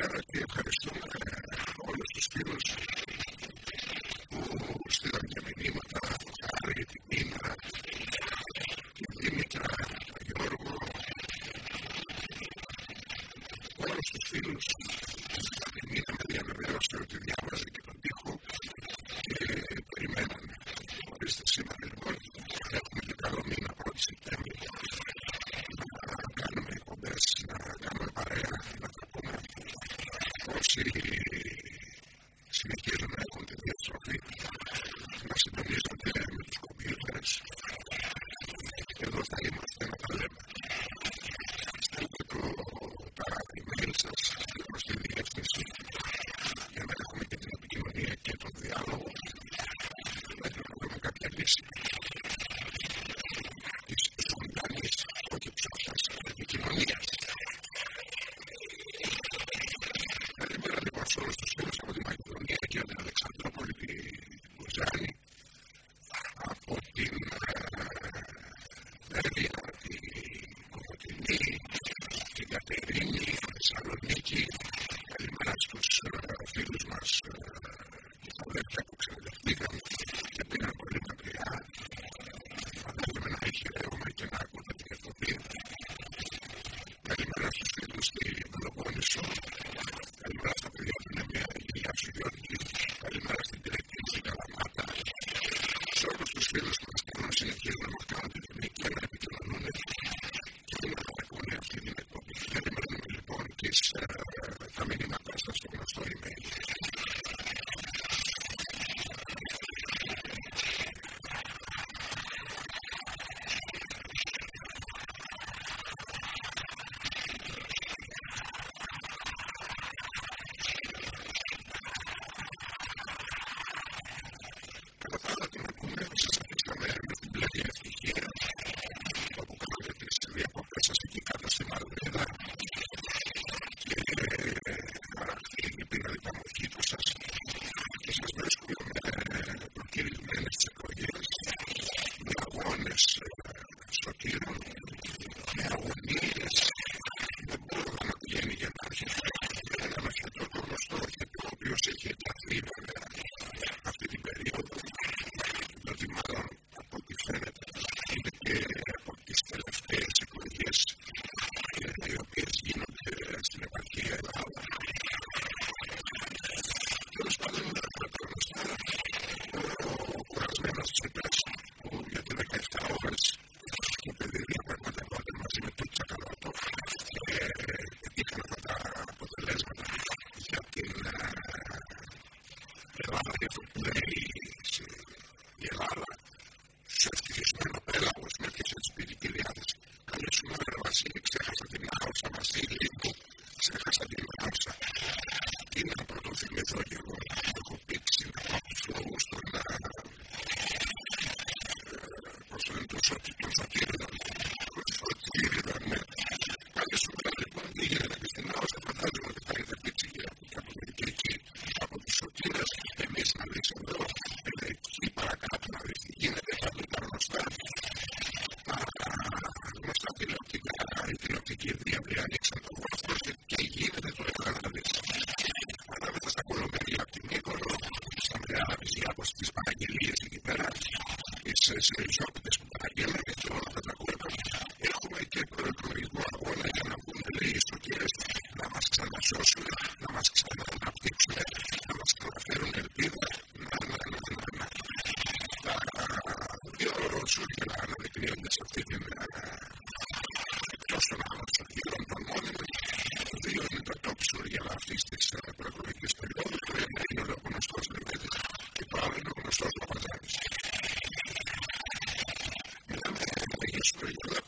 πέρα και ευχαριστούμε όλους τους φίλους Sí. Santos, aquí, los aquí, Three, three.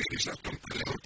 ΣΥΡΙΖΑ των πλέον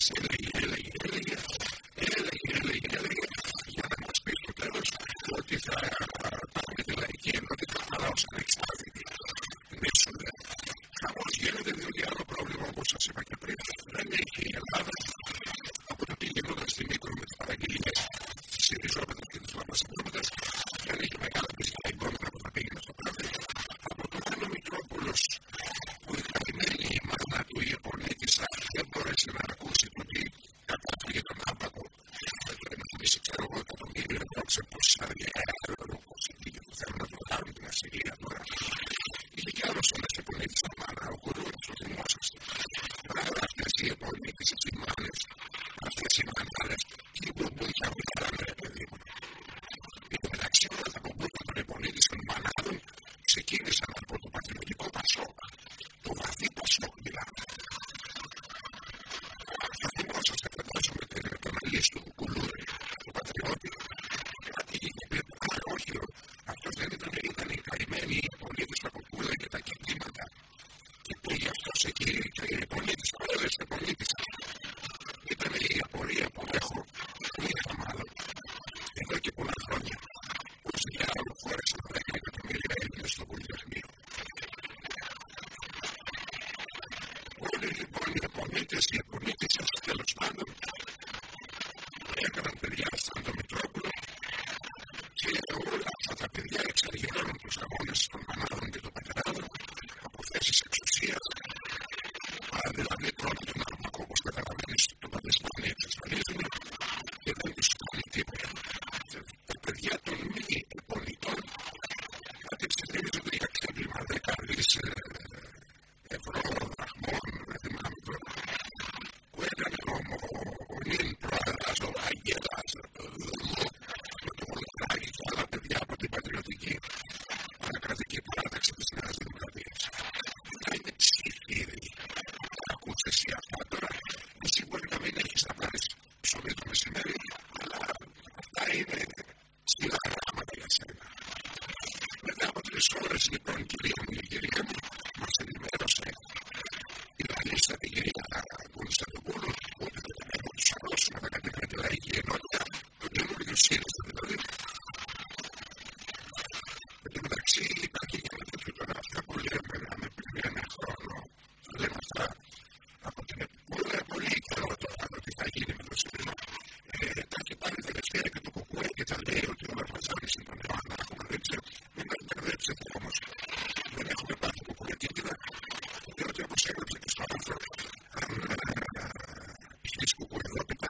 say that she της κουκουριδότητα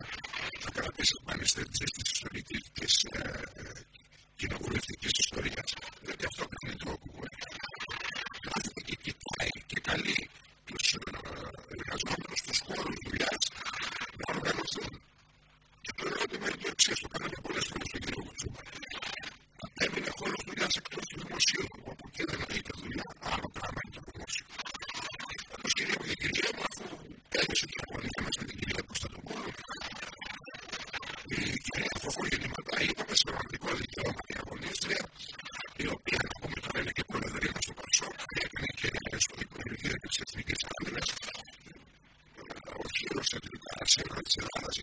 θα κρατήσει πάλι στις ιστορικές σε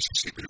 because sleeping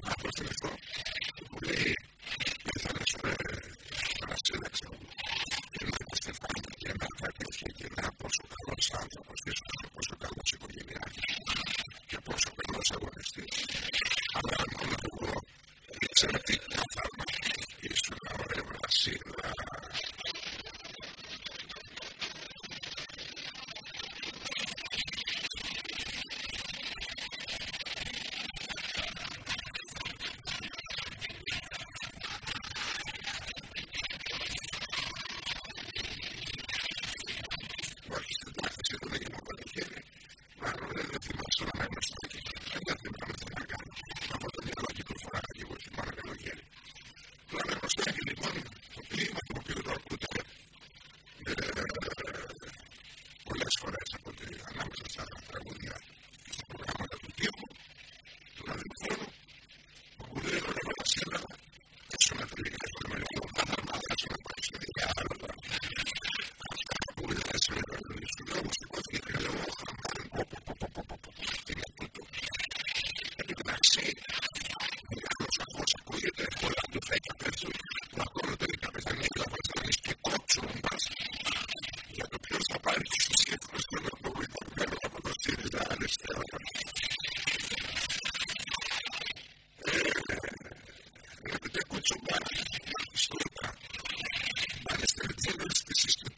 Если вы делаете, что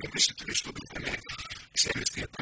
επίσης του στον του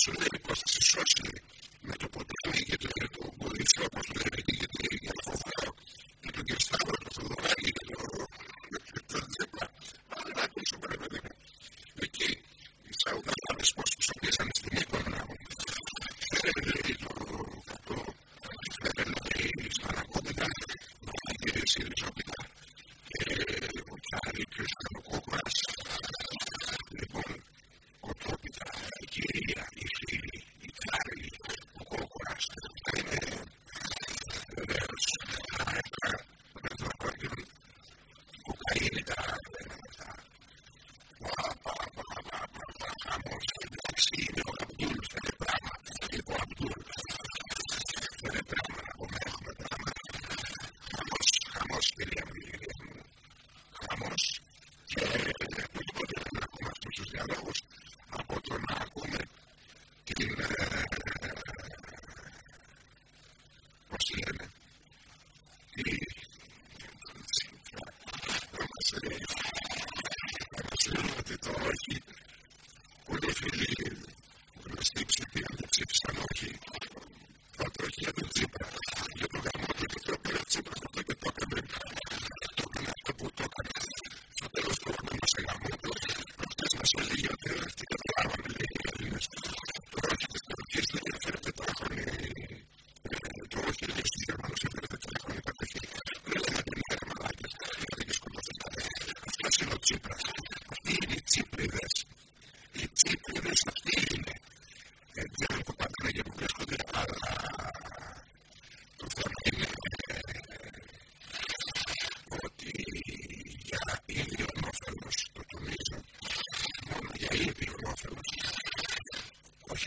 sur de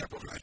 por la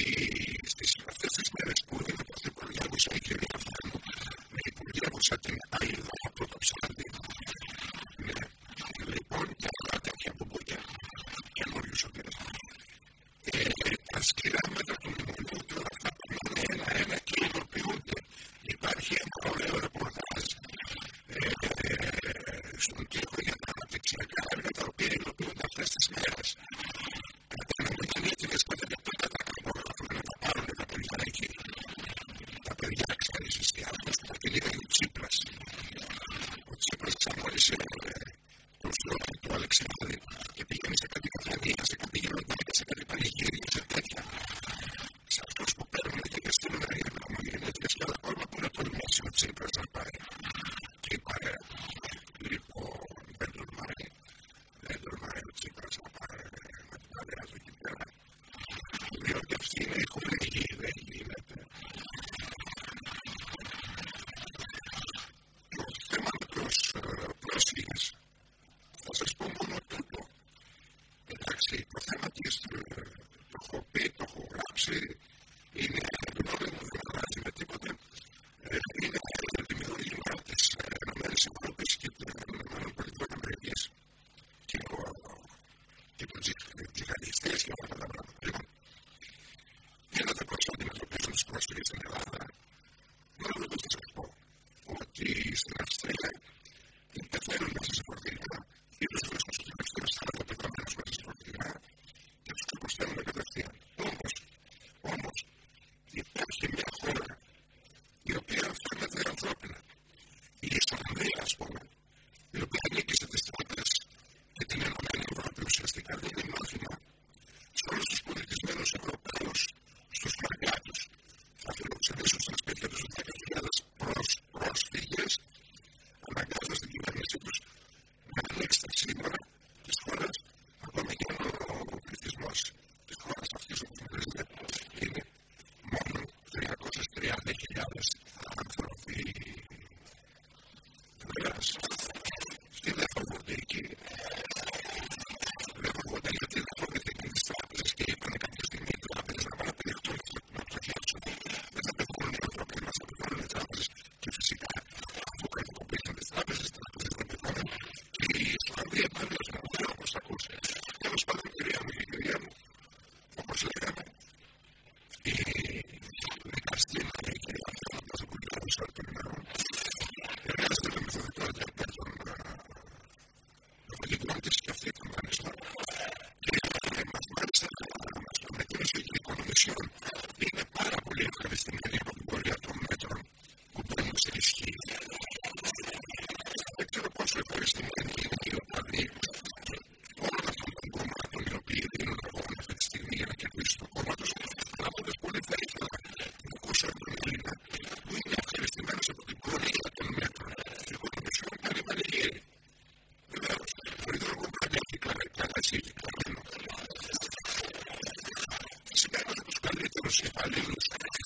she would 20 Οκτωβρίου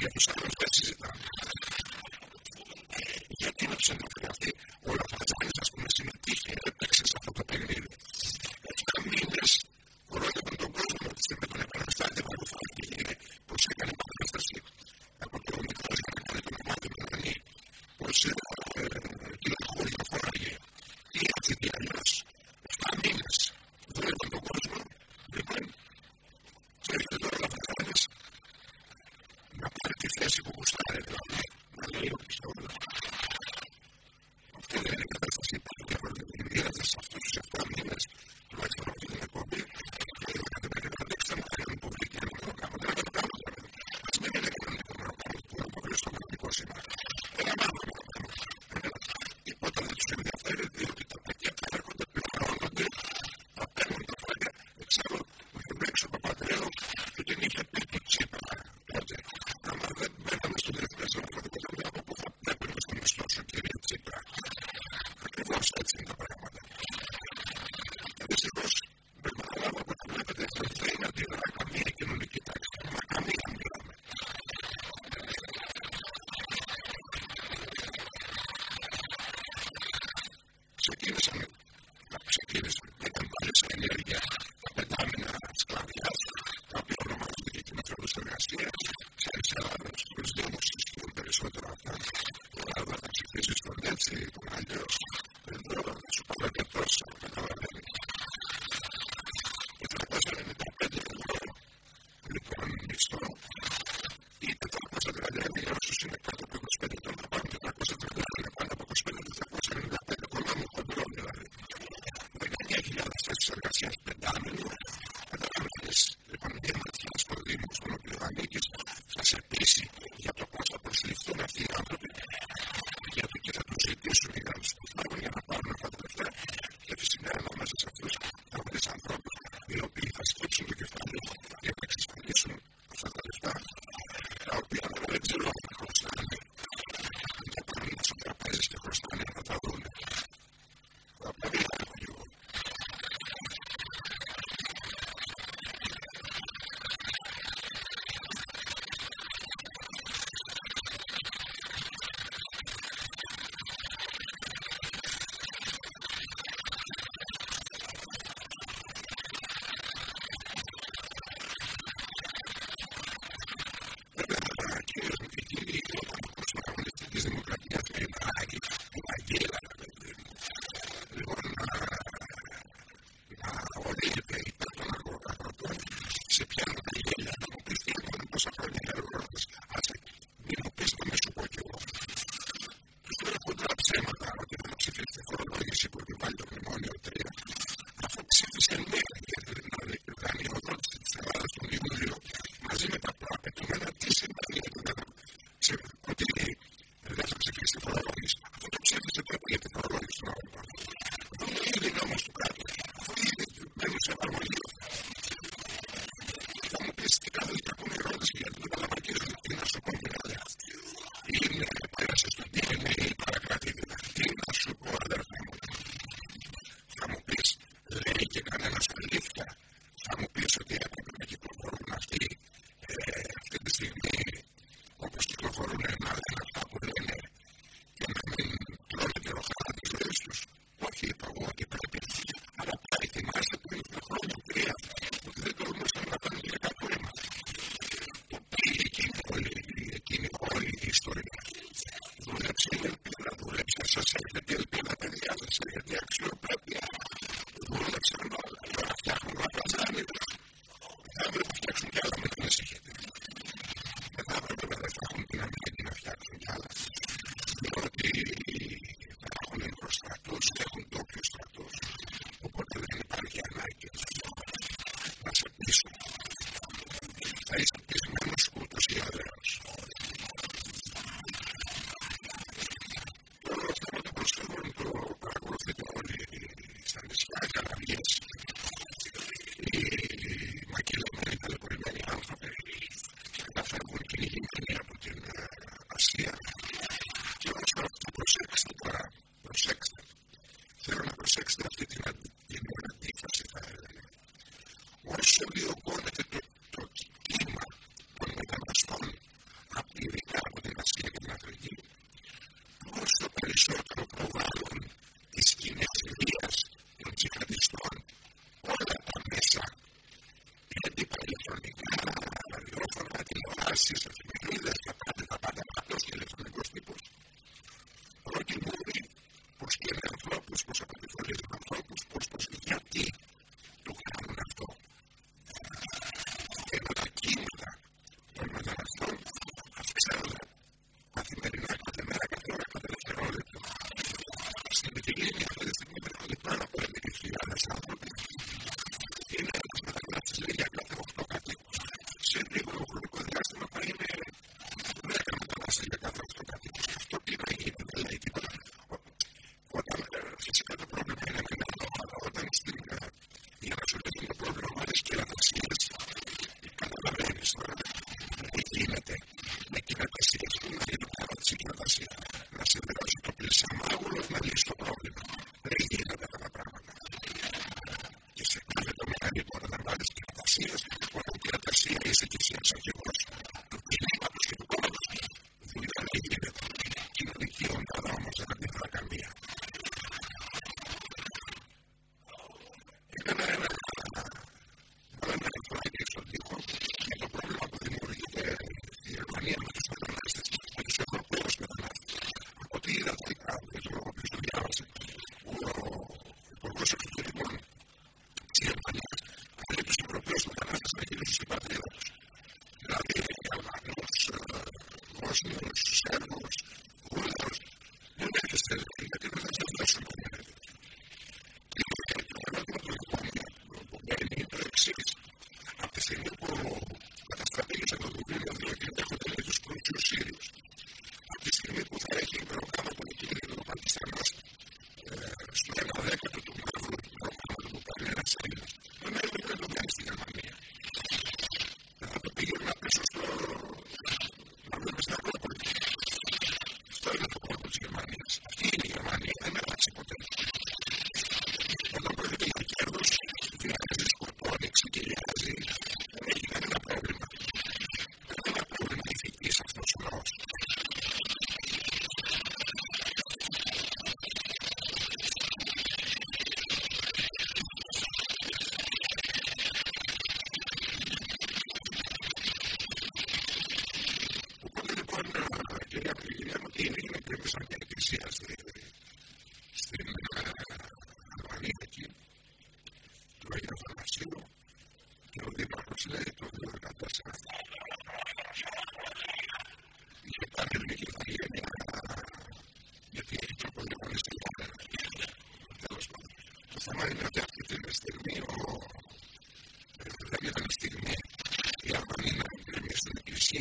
понятно, что este carro está con errores y la marquera de la tienda se Massachusetts that thing.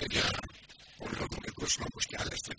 Για ολόκληρο κόσμο όπως και άλλες τέτοιες